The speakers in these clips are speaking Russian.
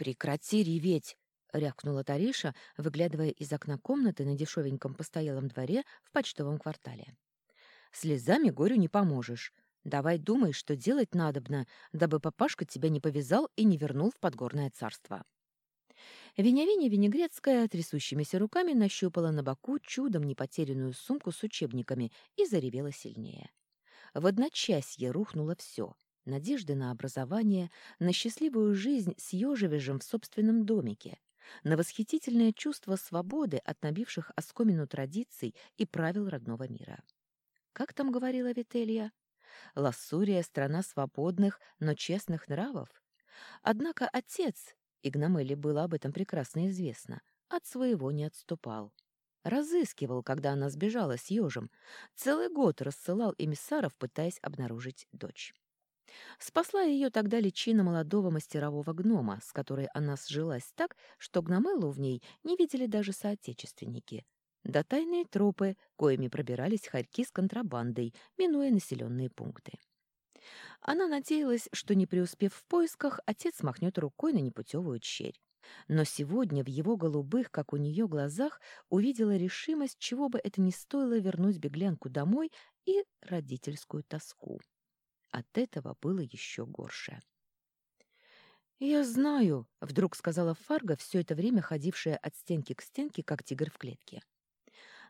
«Прекрати реветь!» — рявкнула Тариша, выглядывая из окна комнаты на дешевеньком постоялом дворе в почтовом квартале. «Слезами горю не поможешь. Давай думай, что делать надобно, дабы папашка тебя не повязал и не вернул в подгорное царство». Виня-Виня Винегрецкая трясущимися руками нащупала на боку чудом непотерянную сумку с учебниками и заревела сильнее. В одночасье рухнуло все — надежды на образование, на счастливую жизнь с ежевежем в собственном домике, на восхитительное чувство свободы от набивших оскомину традиций и правил родного мира. Как там говорила Вителья? Лассурия — страна свободных, но честных нравов. Однако отец, Игнамеле было об этом прекрасно известно, от своего не отступал. Разыскивал, когда она сбежала с ежем. Целый год рассылал эмиссаров, пытаясь обнаружить дочь. Спасла ее тогда личина молодого мастерового гнома, с которой она сжилась так, что гномеллу в ней не видели даже соотечественники. Да тайные тропы, коими пробирались хорьки с контрабандой, минуя населенные пункты. Она надеялась, что, не преуспев в поисках, отец махнет рукой на непутевую черь. Но сегодня в его голубых, как у нее, глазах увидела решимость, чего бы это ни стоило вернуть беглянку домой и родительскую тоску. От этого было еще горше. «Я знаю», — вдруг сказала Фарго, все это время ходившая от стенки к стенке, как тигр в клетке.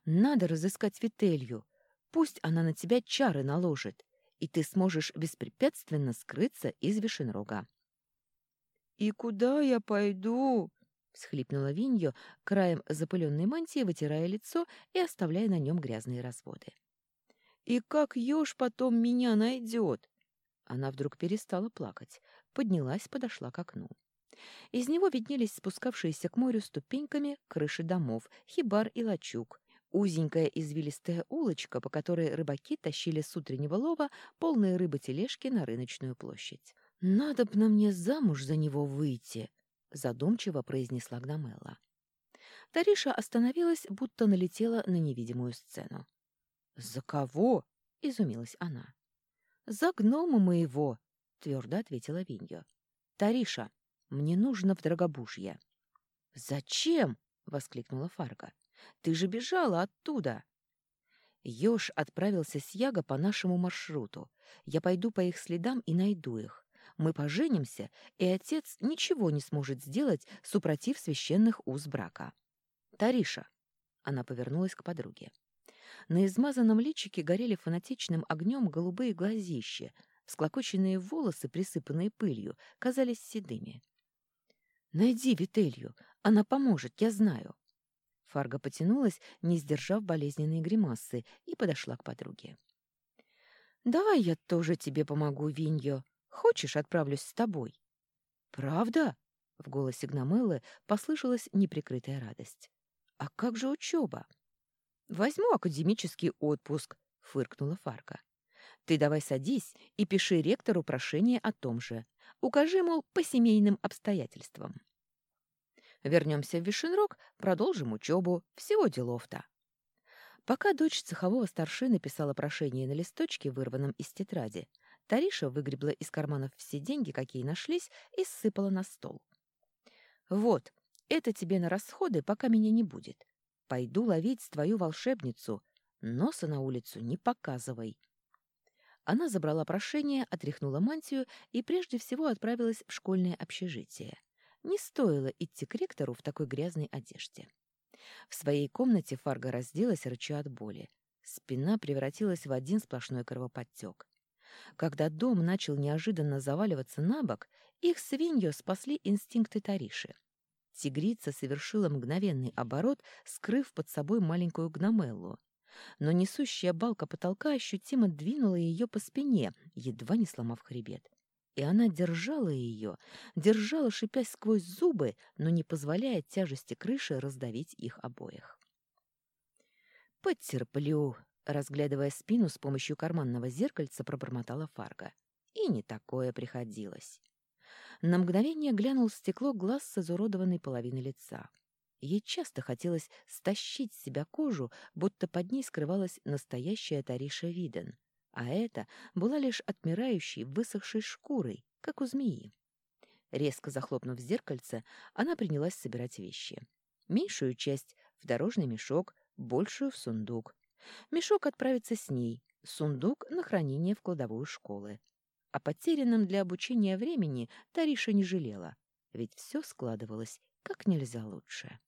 «Надо разыскать Вителью. Пусть она на тебя чары наложит и ты сможешь беспрепятственно скрыться из Вишенрога. «И куда я пойду?» — всхлипнула Виньо, краем запыленной мантии вытирая лицо и оставляя на нем грязные разводы. «И как еж потом меня найдет?» Она вдруг перестала плакать, поднялась, подошла к окну. Из него виднелись спускавшиеся к морю ступеньками крыши домов, хибар и лачуг, Узенькая извилистая улочка, по которой рыбаки тащили с утреннего лова полные рыбы тележки на рыночную площадь. «Надо б на мне замуж за него выйти», — задумчиво произнесла Гномелла. Тариша остановилась, будто налетела на невидимую сцену. «За кого?» — изумилась она. «За гнома моего», — твердо ответила Винья. «Тариша, мне нужно в Драгобужье». «Зачем?» — воскликнула Фарга. Ты же бежала оттуда. Ёж отправился с Яго по нашему маршруту. Я пойду по их следам и найду их. Мы поженимся, и отец ничего не сможет сделать, супротив священных уз брака. Тариша. Она повернулась к подруге. На измазанном личике горели фанатичным огнем голубые глазища, всклокоченные волосы, присыпанные пылью, казались седыми. «Найди Вителью, она поможет, я знаю». Фарго потянулась, не сдержав болезненной гримасы, и подошла к подруге. «Давай я тоже тебе помогу, Виньо. Хочешь, отправлюсь с тобой?» «Правда?» — в голосе Гномеллы послышалась неприкрытая радость. «А как же учеба?» «Возьму академический отпуск», — фыркнула Фарка. «Ты давай садись и пиши ректору прошение о том же. Укажи, мол, по семейным обстоятельствам». Вернемся в Вишенрог, продолжим учебу. Всего делов-то. Пока дочь цехового старшины писала прошение на листочке, вырванном из тетради, Тариша выгребла из карманов все деньги, какие нашлись, и сыпала на стол. «Вот, это тебе на расходы, пока меня не будет. Пойду ловить твою волшебницу. Носа на улицу не показывай». Она забрала прошение, отряхнула мантию и прежде всего отправилась в школьное общежитие. Не стоило идти к ректору в такой грязной одежде. В своей комнате Фарго разделась, рыча от боли. Спина превратилась в один сплошной кровоподтек. Когда дом начал неожиданно заваливаться на бок, их свинью спасли инстинкты Тариши. Тигрица совершила мгновенный оборот, скрыв под собой маленькую гномеллу. Но несущая балка потолка ощутимо двинула ее по спине, едва не сломав хребет и она держала ее, держала, шипясь сквозь зубы, но не позволяя тяжести крыши раздавить их обоих. «Потерплю», — разглядывая спину с помощью карманного зеркальца, пробормотала Фарго. И не такое приходилось. На мгновение глянул в стекло глаз с изуродованной половиной лица. Ей часто хотелось стащить с себя кожу, будто под ней скрывалась настоящая Тариша Виден — а это была лишь отмирающей, высохшей шкурой, как у змеи. Резко захлопнув зеркальце, она принялась собирать вещи. Меньшую часть в дорожный мешок, большую в сундук. Мешок отправится с ней, сундук на хранение в кладовую школы. О потерянном для обучения времени Тариша не жалела, ведь все складывалось как нельзя лучше.